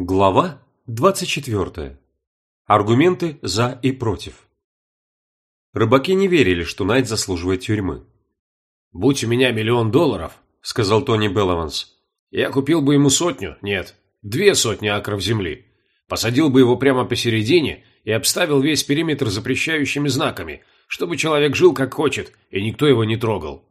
Глава 24. Аргументы за и против. Рыбаки не верили, что Найт заслуживает тюрьмы. «Будь у меня миллион долларов», – сказал Тони Беллованс, – «я купил бы ему сотню, нет, две сотни акров земли, посадил бы его прямо посередине и обставил весь периметр запрещающими знаками, чтобы человек жил как хочет, и никто его не трогал».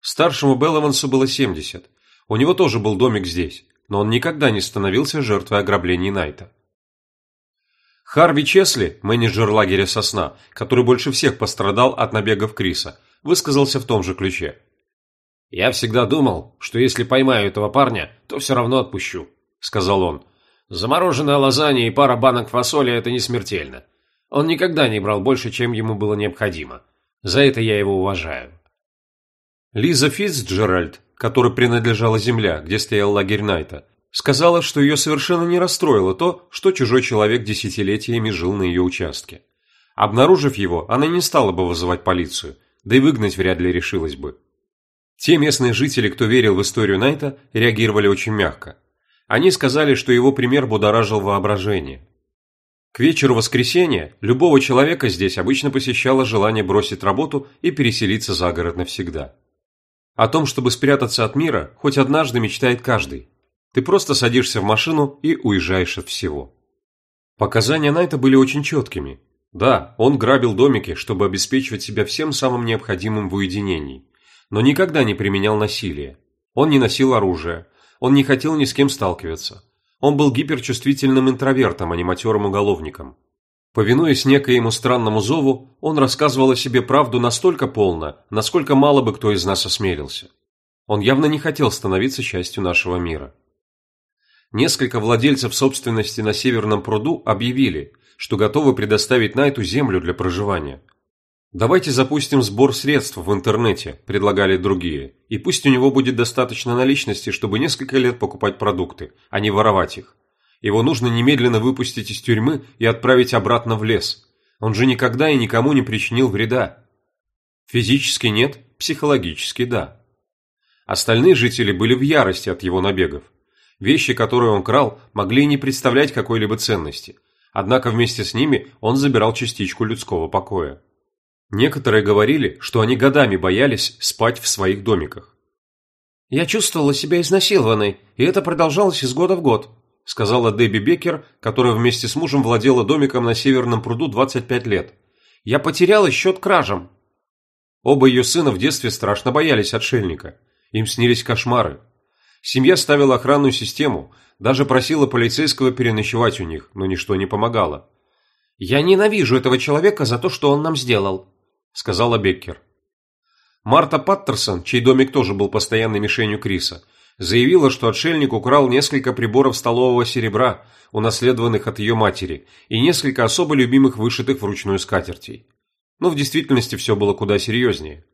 Старшему Белловансу было 70. У него тоже был домик здесь но он никогда не становился жертвой ограблений Найта. Харви Чесли, менеджер лагеря «Сосна», который больше всех пострадал от набегов Криса, высказался в том же ключе. «Я всегда думал, что если поймаю этого парня, то все равно отпущу», – сказал он. «Замороженная лазанья и пара банок фасоли – это не смертельно. Он никогда не брал больше, чем ему было необходимо. За это я его уважаю». Лиза Фитцджеральд которой принадлежала земля, где стоял лагерь Найта, сказала, что ее совершенно не расстроило то, что чужой человек десятилетиями жил на ее участке. Обнаружив его, она не стала бы вызывать полицию, да и выгнать вряд ли решилась бы. Те местные жители, кто верил в историю Найта, реагировали очень мягко. Они сказали, что его пример будоражил воображение. К вечеру воскресенья любого человека здесь обычно посещало желание бросить работу и переселиться за город навсегда. О том, чтобы спрятаться от мира, хоть однажды мечтает каждый. Ты просто садишься в машину и уезжаешь от всего. Показания Найта были очень четкими. Да, он грабил домики, чтобы обеспечивать себя всем самым необходимым в уединении, но никогда не применял насилие. Он не носил оружие, он не хотел ни с кем сталкиваться. Он был гиперчувствительным интровертом, а не матерым уголовником. Повинуясь некоему странному зову, он рассказывал о себе правду настолько полно, насколько мало бы кто из нас осмелился. Он явно не хотел становиться частью нашего мира. Несколько владельцев собственности на Северном пруду объявили, что готовы предоставить Найту землю для проживания. «Давайте запустим сбор средств в интернете», – предлагали другие, «и пусть у него будет достаточно наличности, чтобы несколько лет покупать продукты, а не воровать их. Его нужно немедленно выпустить из тюрьмы и отправить обратно в лес. Он же никогда и никому не причинил вреда. Физически нет, психологически да. Остальные жители были в ярости от его набегов. Вещи, которые он крал, могли не представлять какой-либо ценности. Однако вместе с ними он забирал частичку людского покоя. Некоторые говорили, что они годами боялись спать в своих домиках. «Я чувствовала себя изнасилованной, и это продолжалось из года в год», сказала Дебби Беккер, которая вместе с мужем владела домиком на Северном пруду 25 лет. «Я потеряла счет кражам». Оба ее сына в детстве страшно боялись отшельника. Им снились кошмары. Семья ставила охранную систему, даже просила полицейского переночевать у них, но ничто не помогало. «Я ненавижу этого человека за то, что он нам сделал», – сказала Беккер. Марта Паттерсон, чей домик тоже был постоянной мишенью Криса, заявила, что отшельник украл несколько приборов столового серебра, унаследованных от ее матери, и несколько особо любимых вышитых вручную скатертей. Но в действительности все было куда серьезнее.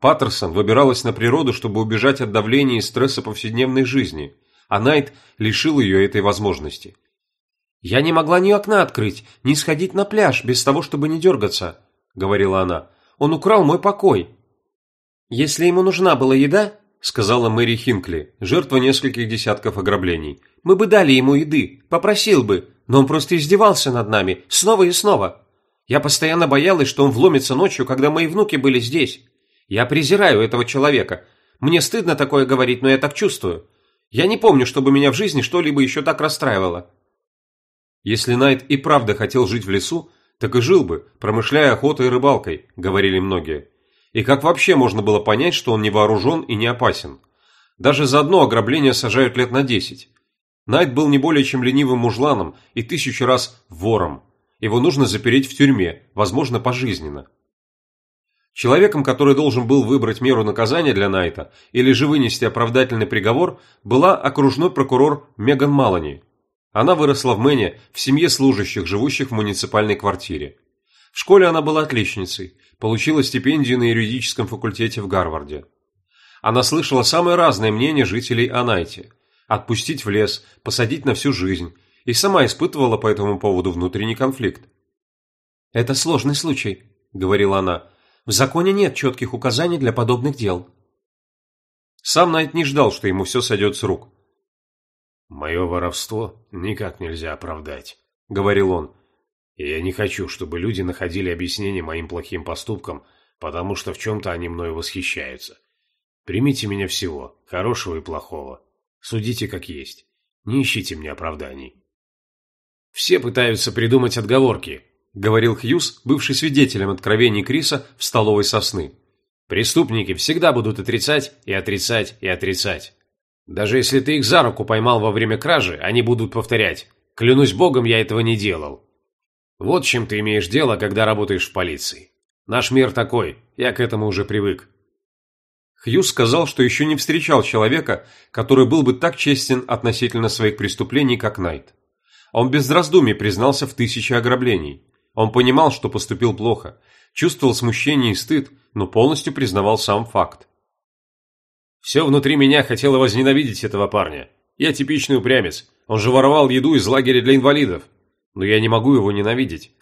Паттерсон выбиралась на природу, чтобы убежать от давления и стресса повседневной жизни, а Найт лишил ее этой возможности. «Я не могла ни окна открыть, ни сходить на пляж без того, чтобы не дергаться», — говорила она. «Он украл мой покой». Если ему нужна была еда, сказала Мэри Хинкли, жертва нескольких десятков ограблений. «Мы бы дали ему еды, попросил бы, но он просто издевался над нами, снова и снова. Я постоянно боялась, что он вломится ночью, когда мои внуки были здесь. Я презираю этого человека. Мне стыдно такое говорить, но я так чувствую. Я не помню, чтобы меня в жизни что-либо еще так расстраивало». Если Найт и правда хотел жить в лесу, так и жил бы, промышляя охотой и рыбалкой, говорили многие. И как вообще можно было понять, что он не вооружен и не опасен? Даже за одно ограбление сажают лет на десять. Найт был не более чем ленивым мужланом и тысячу раз вором. Его нужно запереть в тюрьме, возможно, пожизненно. Человеком, который должен был выбрать меру наказания для Найта или же вынести оправдательный приговор, была окружной прокурор Меган Малани. Она выросла в Мэне в семье служащих, живущих в муниципальной квартире. В школе она была отличницей, получила стипендию на юридическом факультете в Гарварде. Она слышала самые разные мнения жителей о Найте. Отпустить в лес, посадить на всю жизнь. И сама испытывала по этому поводу внутренний конфликт. «Это сложный случай», – говорила она. «В законе нет четких указаний для подобных дел». Сам Найт не ждал, что ему все сойдет с рук. «Мое воровство никак нельзя оправдать», — говорил он. «И я не хочу, чтобы люди находили объяснение моим плохим поступкам, потому что в чем-то они мною восхищаются. Примите меня всего, хорошего и плохого. Судите как есть. Не ищите мне оправданий». «Все пытаются придумать отговорки», — говорил Хьюз, бывший свидетелем откровений Криса в столовой сосны. «Преступники всегда будут отрицать и отрицать и отрицать. Даже если ты их за руку поймал во время кражи, они будут повторять «Клянусь богом, я этого не делал». Вот чем ты имеешь дело, когда работаешь в полиции. Наш мир такой, я к этому уже привык. Хьюз сказал, что еще не встречал человека, который был бы так честен относительно своих преступлений, как Найт. Он без раздумий признался в тысяче ограблений. Он понимал, что поступил плохо, чувствовал смущение и стыд, но полностью признавал сам факт. Все внутри меня хотело возненавидеть этого парня. Я типичный упрямец. Он же воровал еду из лагеря для инвалидов. Но я не могу его ненавидеть.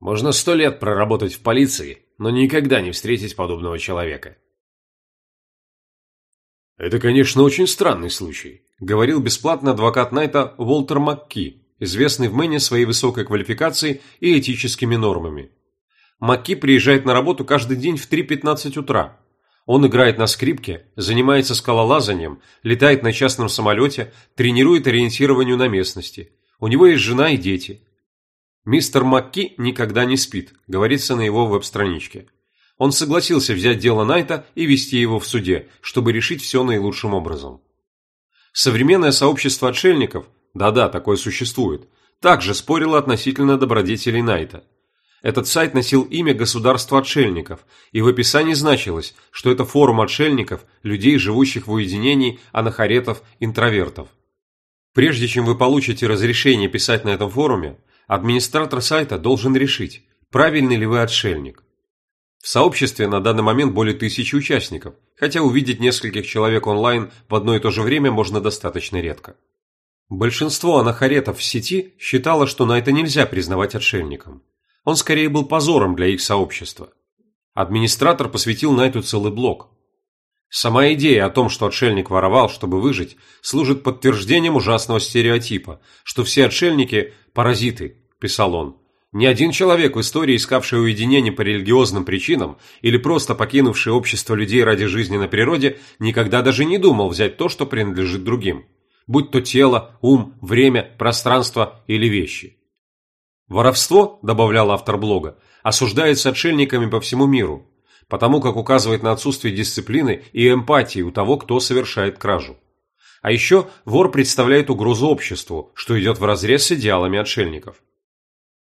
Можно сто лет проработать в полиции, но никогда не встретить подобного человека. «Это, конечно, очень странный случай», – говорил бесплатно адвокат Найта Уолтер Макки, известный в Мэне своей высокой квалификацией и этическими нормами. Макки приезжает на работу каждый день в 3.15 утра. Он играет на скрипке, занимается скалолазанием, летает на частном самолете, тренирует ориентированию на местности. У него есть жена и дети. Мистер Макки никогда не спит, говорится на его веб-страничке. Он согласился взять дело Найта и вести его в суде, чтобы решить все наилучшим образом. Современное сообщество отшельников – да-да, такое существует, также спорила относительно добродетелей Найта. Этот сайт носил имя государства отшельников, и в описании значилось, что это форум отшельников, людей, живущих в уединении, анахаретов, интровертов. Прежде чем вы получите разрешение писать на этом форуме, администратор сайта должен решить, правильный ли вы отшельник. В сообществе на данный момент более тысячи участников, хотя увидеть нескольких человек онлайн в одно и то же время можно достаточно редко. Большинство анахаретов в сети считало, что на это нельзя признавать отшельником. Он скорее был позором для их сообщества. Администратор посвятил Найту целый блок. Сама идея о том, что отшельник воровал, чтобы выжить, служит подтверждением ужасного стереотипа, что все отшельники – паразиты, писал он. Ни один человек в истории, искавший уединение по религиозным причинам или просто покинувший общество людей ради жизни на природе, никогда даже не думал взять то, что принадлежит другим будь то тело, ум, время, пространство или вещи. Воровство, добавлял автор блога, осуждается отшельниками по всему миру, потому как указывает на отсутствие дисциплины и эмпатии у того, кто совершает кражу. А еще вор представляет угрозу обществу, что идет вразрез с идеалами отшельников.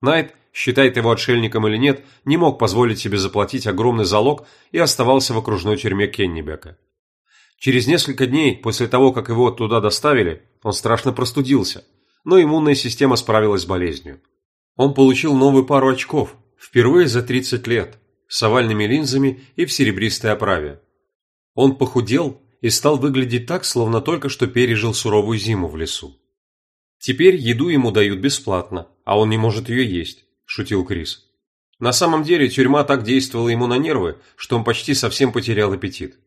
Найт, считает его отшельником или нет, не мог позволить себе заплатить огромный залог и оставался в окружной тюрьме Кеннибека. Через несколько дней после того, как его туда доставили, он страшно простудился, но иммунная система справилась с болезнью. Он получил новую пару очков, впервые за 30 лет, с овальными линзами и в серебристой оправе. Он похудел и стал выглядеть так, словно только что пережил суровую зиму в лесу. «Теперь еду ему дают бесплатно, а он не может ее есть», – шутил Крис. На самом деле тюрьма так действовала ему на нервы, что он почти совсем потерял аппетит.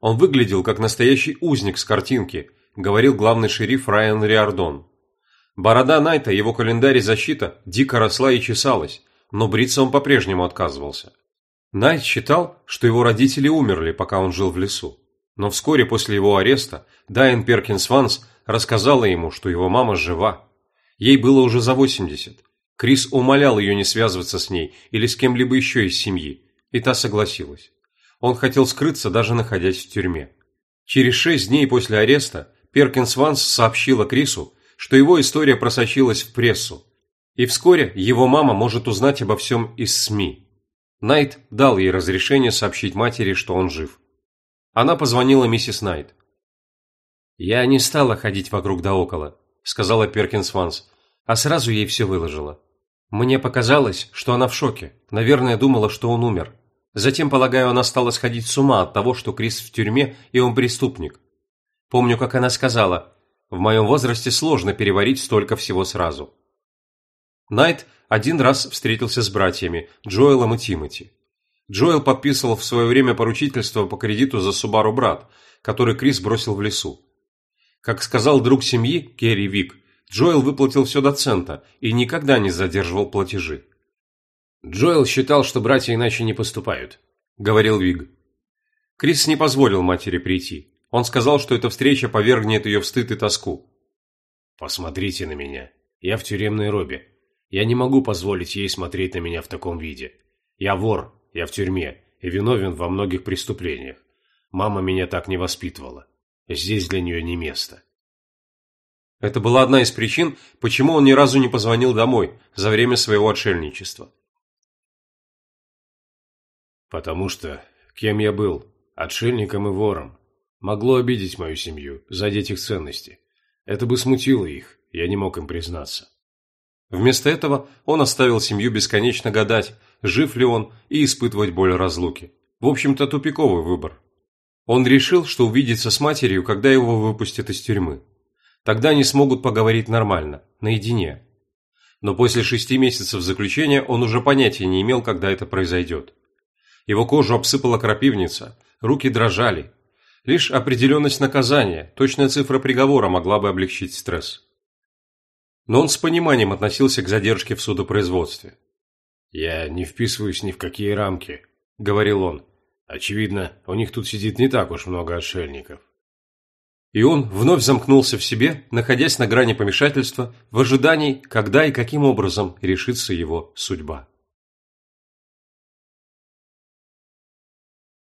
Он выглядел как настоящий узник с картинки, говорил главный шериф Райан Риардон. Борода Найта, его календарь и защита дико росла и чесалась, но бриться он по-прежнему отказывался. Найт считал, что его родители умерли, пока он жил в лесу. Но вскоре после его ареста Дайан Перкинс Ванс рассказала ему, что его мама жива. Ей было уже за 80. Крис умолял ее не связываться с ней или с кем-либо еще из семьи, и та согласилась. Он хотел скрыться, даже находясь в тюрьме. Через шесть дней после ареста Перкинс Ванс сообщила Крису, что его история просочилась в прессу, и вскоре его мама может узнать обо всем из СМИ. Найт дал ей разрешение сообщить матери, что он жив. Она позвонила миссис Найт. «Я не стала ходить вокруг да около», – сказала Перкинс Ванс, а сразу ей все выложила. Мне показалось, что она в шоке, наверное, думала, что он умер. Затем, полагаю, она стала сходить с ума от того, что Крис в тюрьме и он преступник. Помню, как она сказала, в моем возрасте сложно переварить столько всего сразу. Найт один раз встретился с братьями, Джоэлом и Тимоти. Джоэл подписывал в свое время поручительство по кредиту за Субару брат, который Крис бросил в лесу. Как сказал друг семьи, Керри Вик, Джоэл выплатил все до цента и никогда не задерживал платежи. Джоэл считал, что братья иначе не поступают, говорил Виг. Крис не позволил матери прийти. Он сказал, что эта встреча повергнет ее в стыд и тоску. «Посмотрите на меня. Я в тюремной робе. Я не могу позволить ей смотреть на меня в таком виде. Я вор, я в тюрьме и виновен во многих преступлениях. Мама меня так не воспитывала. Здесь для нее не место. Это была одна из причин, почему он ни разу не позвонил домой за время своего отшельничества. Потому что кем я был, отшельником и вором, могло обидеть мою семью, задеть их ценности. Это бы смутило их, я не мог им признаться. Вместо этого он оставил семью бесконечно гадать, жив ли он, и испытывать боль разлуки. В общем-то, тупиковый выбор. Он решил, что увидится с матерью, когда его выпустят из тюрьмы. Тогда они смогут поговорить нормально, наедине. Но после шести месяцев заключения он уже понятия не имел, когда это произойдет. Его кожу обсыпала крапивница, руки дрожали. Лишь определенность наказания, точная цифра приговора могла бы облегчить стресс. Но он с пониманием относился к задержке в судопроизводстве. «Я не вписываюсь ни в какие рамки», — говорил он. «Очевидно, у них тут сидит не так уж много отшельников». И он вновь замкнулся в себе, находясь на грани помешательства, в ожидании, когда и каким образом решится его судьба.